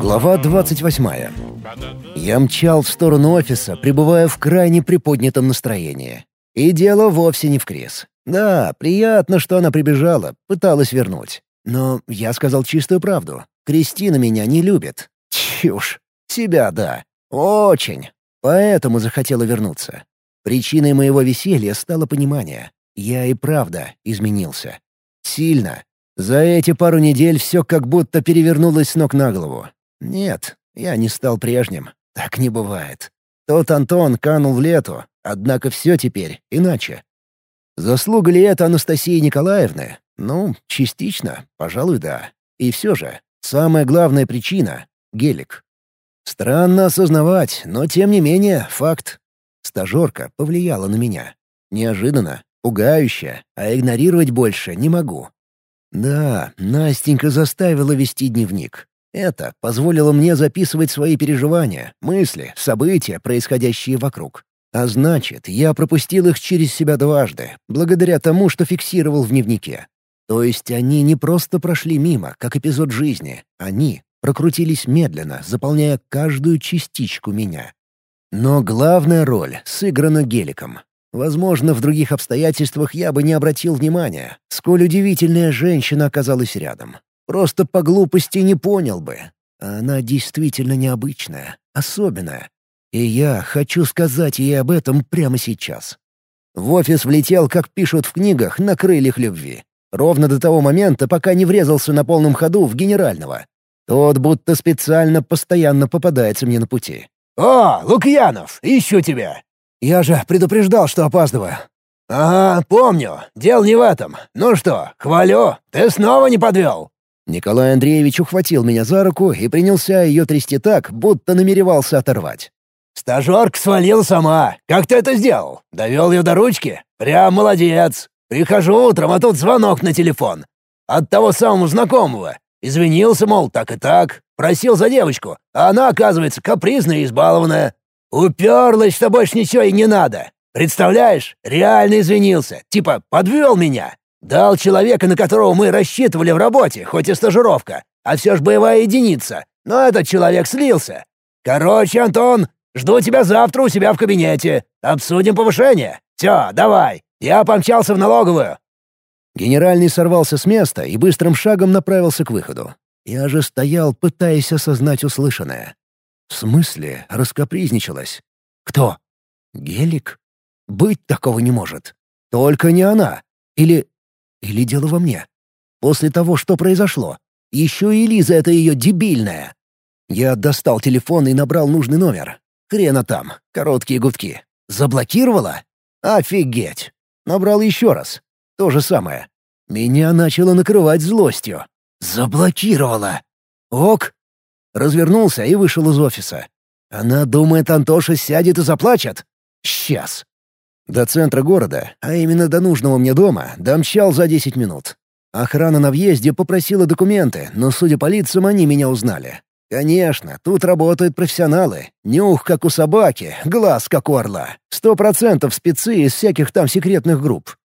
Глава 28. Я мчал в сторону офиса, пребывая в крайне приподнятом настроении. И дело вовсе не в Крис. Да, приятно, что она прибежала, пыталась вернуть. Но я сказал чистую правду. Кристина меня не любит. Чушь. Себя — да. Очень. Поэтому захотела вернуться. Причиной моего веселья стало понимание. Я и правда изменился. Сильно. За эти пару недель все как будто перевернулось с ног на голову. Нет, я не стал прежним. Так не бывает. Тот Антон канул в лету, однако все теперь иначе. Заслуга ли это Анастасии Николаевны? Ну, частично, пожалуй, да. И все же, самая главная причина — гелик. Странно осознавать, но тем не менее, факт. Стажерка повлияла на меня. Неожиданно, пугающе, а игнорировать больше не могу. Да, Настенька заставила вести дневник. Это позволило мне записывать свои переживания, мысли, события, происходящие вокруг. А значит, я пропустил их через себя дважды, благодаря тому, что фиксировал в дневнике. То есть они не просто прошли мимо, как эпизод жизни, они прокрутились медленно, заполняя каждую частичку меня. Но главная роль сыграна геликом. Возможно, в других обстоятельствах я бы не обратил внимания, сколь удивительная женщина оказалась рядом. Просто по глупости не понял бы. она действительно необычная, особенная. И я хочу сказать ей об этом прямо сейчас. В офис влетел, как пишут в книгах, на крыльях любви. Ровно до того момента, пока не врезался на полном ходу в генерального. Тот будто специально постоянно попадается мне на пути. «О, Лукьянов, ищу тебя!» «Я же предупреждал, что опаздываю». «Ага, помню. Дело не в этом. Ну что, хвалю, ты снова не подвел?» Николай Андреевич ухватил меня за руку и принялся ее трясти так, будто намеревался оторвать. «Стажерка свалила сама. Как ты это сделал? Довел ее до ручки? Прям молодец. Прихожу утром, а тут звонок на телефон. От того самого знакомого. Извинился, мол, так и так. Просил за девочку, а она, оказывается, капризная и избалованная. Уперлась, что больше ничего и не надо. Представляешь, реально извинился. Типа, подвел меня. Дал человека, на которого мы рассчитывали в работе, хоть и стажировка, а все ж боевая единица. Но этот человек слился. Короче, Антон, жду тебя завтра у себя в кабинете. Обсудим повышение. Все, давай. Я помчался в налоговую. Генеральный сорвался с места и быстрым шагом направился к выходу. Я же стоял, пытаясь осознать услышанное. В смысле, раскопризничалась? Кто? Гелик? Быть такого не может. Только не она. Или или дело во мне? После того, что произошло. Еще и Лиза эта ее дебильная. Я достал телефон и набрал нужный номер. Хрена там, короткие гудки. Заблокировала? Офигеть! Набрал еще раз. То же самое. Меня начало накрывать злостью. Заблокировала. Ок. Развернулся и вышел из офиса. Она думает, Антоша сядет и заплачет? Сейчас. До центра города, а именно до нужного мне дома, домчал за 10 минут. Охрана на въезде попросила документы, но, судя по лицам, они меня узнали. Конечно, тут работают профессионалы. Нюх, как у собаки, глаз, как у орла. Сто процентов спецы из всяких там секретных групп.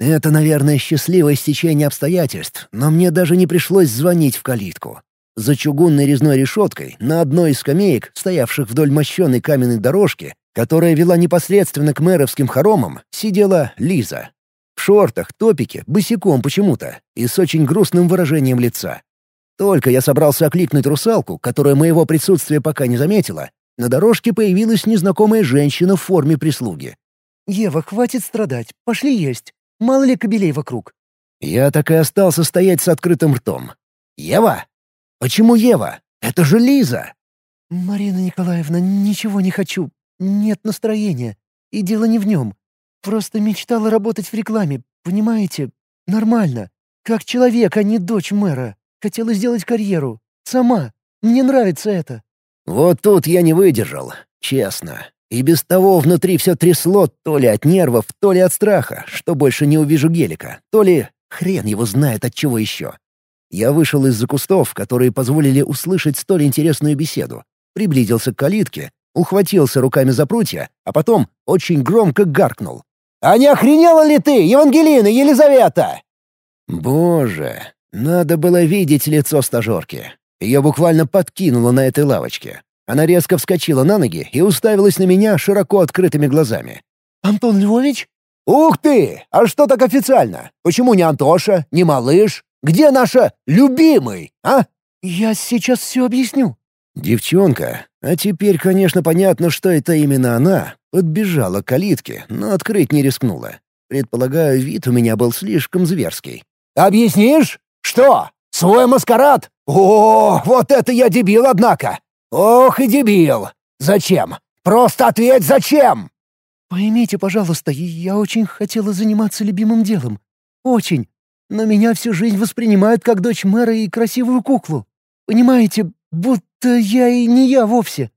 Это, наверное, счастливое стечение обстоятельств, но мне даже не пришлось звонить в калитку. За чугунной резной решеткой на одной из скамеек, стоявших вдоль мощенной каменной дорожки, которая вела непосредственно к мэровским хоромам, сидела Лиза. В шортах, топике, босиком почему-то и с очень грустным выражением лица. Только я собрался окликнуть русалку, которая моего присутствия пока не заметила, на дорожке появилась незнакомая женщина в форме прислуги. «Ева, хватит страдать, пошли есть. Мало ли кобелей вокруг». Я так и остался стоять с открытым ртом. «Ева? Почему Ева? Это же Лиза!» «Марина Николаевна, ничего не хочу. Нет настроения. И дело не в нем. Просто мечтала работать в рекламе, понимаете? Нормально. Как человек, а не дочь мэра. Хотела сделать карьеру. Сама. Мне нравится это». Вот тут я не выдержал, честно. И без того внутри все трясло то ли от нервов, то ли от страха, что больше не увижу гелика, то ли хрен его знает от чего еще. Я вышел из-за кустов, которые позволили услышать столь интересную беседу, приблизился к калитке, ухватился руками за прутья, а потом очень громко гаркнул. «А не охренела ли ты, Евангелина Елизавета?» Боже, надо было видеть лицо стажерки. Ее буквально подкинуло на этой лавочке. Она резко вскочила на ноги и уставилась на меня широко открытыми глазами. «Антон Львович?» «Ух ты! А что так официально? Почему не Антоша, не малыш? Где наша любимый, а?» «Я сейчас все объясню». Девчонка, а теперь, конечно, понятно, что это именно она, подбежала к калитке, но открыть не рискнула. Предполагаю, вид у меня был слишком зверский. «Объяснишь? Что? Свой маскарад? О, вот это я дебил, однако! Ох и дебил! Зачем? Просто ответь, зачем?» «Поймите, пожалуйста, я очень хотела заниматься любимым делом. Очень. Но меня всю жизнь воспринимают как дочь мэра и красивую куклу. Понимаете, будто я и не я вовсе.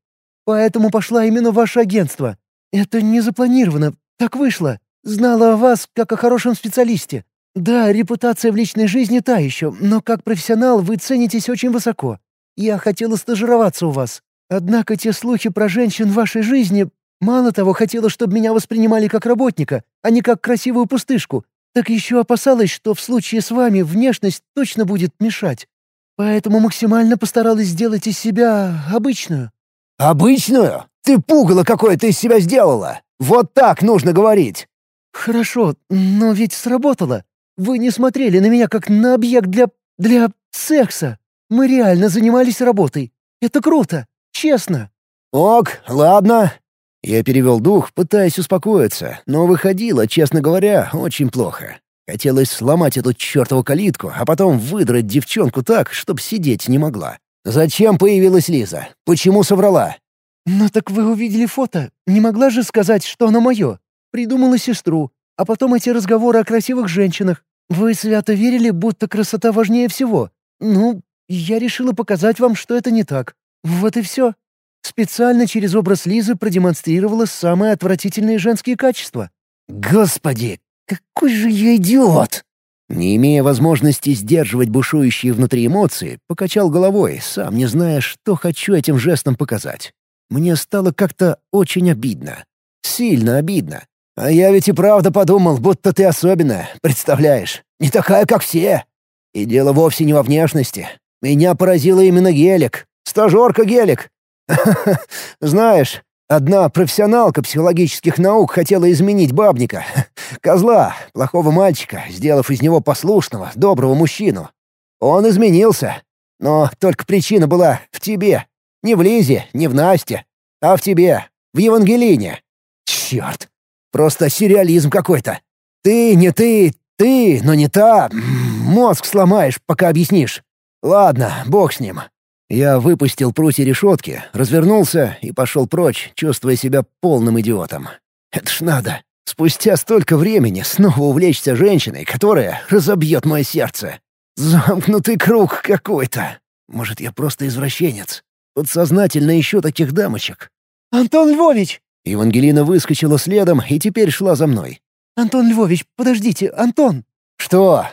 Поэтому пошла именно в ваше агентство. Это не запланировано, так вышло. Знала о вас, как о хорошем специалисте. Да, репутация в личной жизни та еще, но как профессионал вы ценитесь очень высоко. Я хотела стажироваться у вас. Однако те слухи про женщин в вашей жизни... Мало того, хотела, чтобы меня воспринимали как работника, а не как красивую пустышку, так еще опасалась, что в случае с вами внешность точно будет мешать. Поэтому максимально постаралась сделать из себя обычную». «Обычную? Ты пугало какое-то из себя сделала! Вот так нужно говорить!» «Хорошо, но ведь сработало. Вы не смотрели на меня как на объект для... для секса. Мы реально занимались работой. Это круто. Честно». «Ок, ладно». Я перевел дух, пытаясь успокоиться, но выходило, честно говоря, очень плохо. Хотелось сломать эту чертову калитку, а потом выдрать девчонку так, чтоб сидеть не могла. «Зачем появилась Лиза? Почему соврала?» «Ну так вы увидели фото. Не могла же сказать, что оно мое. Придумала сестру. А потом эти разговоры о красивых женщинах. Вы свято верили, будто красота важнее всего. Ну, я решила показать вам, что это не так. Вот и все. Специально через образ Лизы продемонстрировала самые отвратительные женские качества. Господи, какой же я идиот! Не имея возможности сдерживать бушующие внутри эмоции, покачал головой, сам не зная, что хочу этим жестом показать. Мне стало как-то очень обидно. Сильно обидно. А я ведь и правда подумал, будто ты особенная, представляешь? Не такая, как все. И дело вовсе не во внешности. Меня поразило именно гелик. Стажерка гелик. Знаешь, одна профессионалка психологических наук хотела изменить бабника. Козла, плохого мальчика, сделав из него послушного, доброго мужчину. Он изменился. Но только причина была в тебе. Не в Лизе, не в Насте, а в тебе, в Евангелине. Черт, Просто сюрреализм какой-то. Ты, не ты, ты, но не та. Мозг сломаешь, пока объяснишь. Ладно, бог с ним. Я выпустил прутья решетки, развернулся и пошел прочь, чувствуя себя полным идиотом. Это ж надо. Спустя столько времени снова увлечься женщиной, которая разобьет мое сердце. Замкнутый круг какой-то. Может, я просто извращенец. Подсознательно ищу таких дамочек. «Антон Львович!» Евангелина выскочила следом и теперь шла за мной. «Антон Львович, подождите, Антон!» «Что?»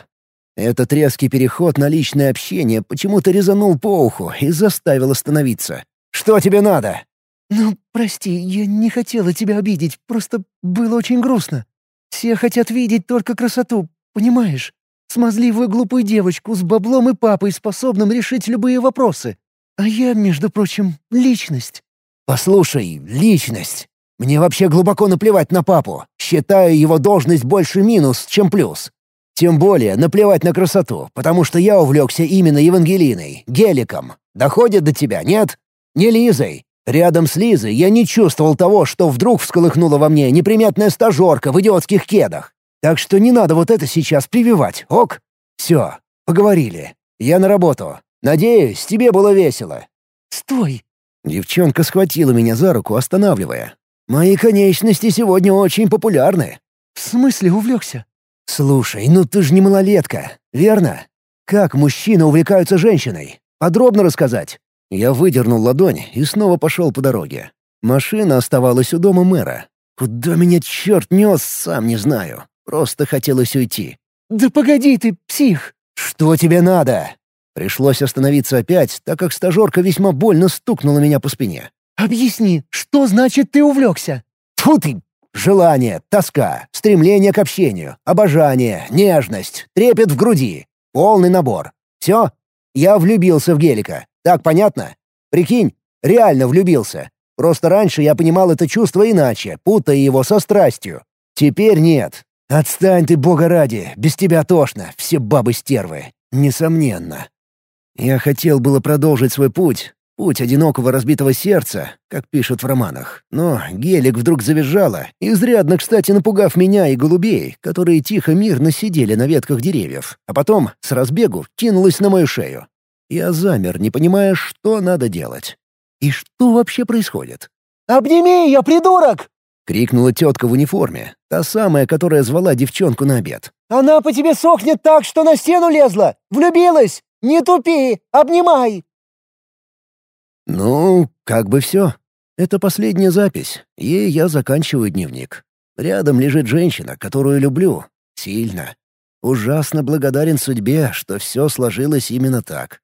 Этот резкий переход на личное общение почему-то резанул по уху и заставил остановиться. «Что тебе надо?» «Ну, прости, я не хотела тебя обидеть, просто было очень грустно. Все хотят видеть только красоту, понимаешь? Смазливую глупую девочку с баблом и папой, способным решить любые вопросы. А я, между прочим, личность». «Послушай, личность. Мне вообще глубоко наплевать на папу. Считаю его должность больше минус, чем плюс. Тем более наплевать на красоту, потому что я увлекся именно Евангелиной, Геликом. Доходит до тебя, нет? Не Лизой. Рядом с Лизой я не чувствовал того, что вдруг всколыхнула во мне неприметная стажерка в идиотских кедах. Так что не надо вот это сейчас прививать, ок? Все, поговорили. Я на работу. Надеюсь, тебе было весело». «Стой!» Девчонка схватила меня за руку, останавливая. Мои конечности сегодня очень популярны». «В смысле увлекся?» «Слушай, ну ты же не малолетка, верно? Как мужчины увлекаются женщиной? Подробно рассказать?» Я выдернул ладонь и снова пошел по дороге. Машина оставалась у дома мэра. Куда меня черт нес, сам не знаю. Просто хотелось уйти. «Да погоди ты, псих!» «Что тебе надо?» Пришлось остановиться опять, так как стажерка весьма больно стукнула меня по спине. Объясни, что значит ты увлекся?» Тьфу ты! Желание, тоска, стремление к общению, обожание, нежность, трепет в груди. Полный набор. Все? Я влюбился в Гелика. Так понятно? Прикинь, реально влюбился. Просто раньше я понимал это чувство иначе, путая его со страстью. Теперь нет. Отстань ты, бога ради, без тебя тошно, все бабы-стервы. Несомненно. Я хотел было продолжить свой путь, путь одинокого разбитого сердца, как пишут в романах. Но гелик вдруг завизжала, изрядно, кстати, напугав меня и голубей, которые тихо-мирно сидели на ветках деревьев, а потом, с разбегу, кинулась на мою шею. Я замер, не понимая, что надо делать. И что вообще происходит? «Обними ее, придурок!» — крикнула тетка в униформе, та самая, которая звала девчонку на обед. «Она по тебе сохнет так, что на стену лезла! Влюбилась! Не тупи! Обнимай!» Ну, как бы все. Это последняя запись, и я заканчиваю дневник. Рядом лежит женщина, которую люблю. Сильно. Ужасно благодарен судьбе, что все сложилось именно так.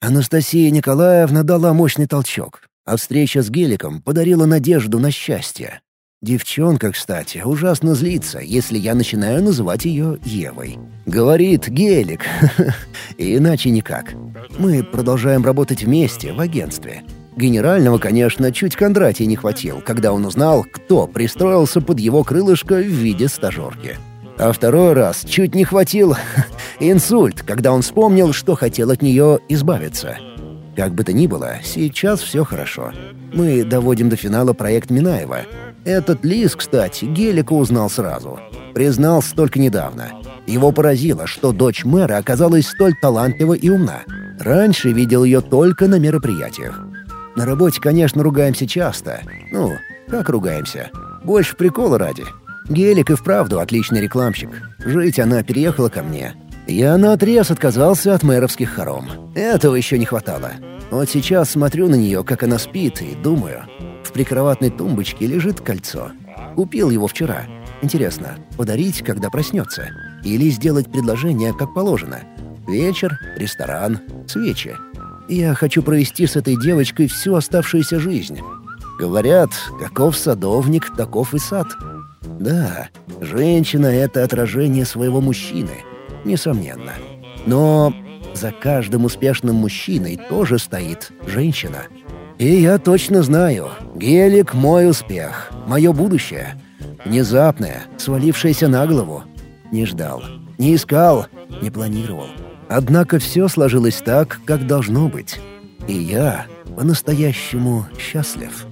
Анастасия Николаевна дала мощный толчок, а встреча с Геликом подарила надежду на счастье. Девчонка, кстати, ужасно злится, если я начинаю называть ее Евой. Говорит Гелик, иначе никак. Мы продолжаем работать вместе в агентстве. Генерального, конечно, чуть Кондратий не хватил, когда он узнал, кто пристроился под его крылышко в виде стажерки. А второй раз чуть не хватил инсульт, когда он вспомнил, что хотел от нее избавиться. Как бы то ни было, сейчас все хорошо. Мы доводим до финала проект Минаева. Этот лис, кстати, Гелика узнал сразу. Признался только недавно. Его поразило, что дочь мэра оказалась столь талантлива и умна. Раньше видел ее только на мероприятиях. На работе, конечно, ругаемся часто. Ну, как ругаемся? Больше прикола ради. Гелик и вправду отличный рекламщик. Жить она переехала ко мне. Я наотрез отказался от мэровских хором. Этого еще не хватало. Вот сейчас смотрю на нее, как она спит, и думаю. Прикроватной тумбочке лежит кольцо. Купил его вчера. Интересно, подарить, когда проснется? Или сделать предложение, как положено? Вечер, ресторан, свечи. Я хочу провести с этой девочкой всю оставшуюся жизнь. Говорят, каков садовник, таков и сад. Да, женщина — это отражение своего мужчины, несомненно. Но за каждым успешным мужчиной тоже стоит женщина. И я точно знаю, Гелик — мой успех, мое будущее. Внезапное, свалившееся на голову. Не ждал, не искал, не планировал. Однако все сложилось так, как должно быть. И я по-настоящему счастлив.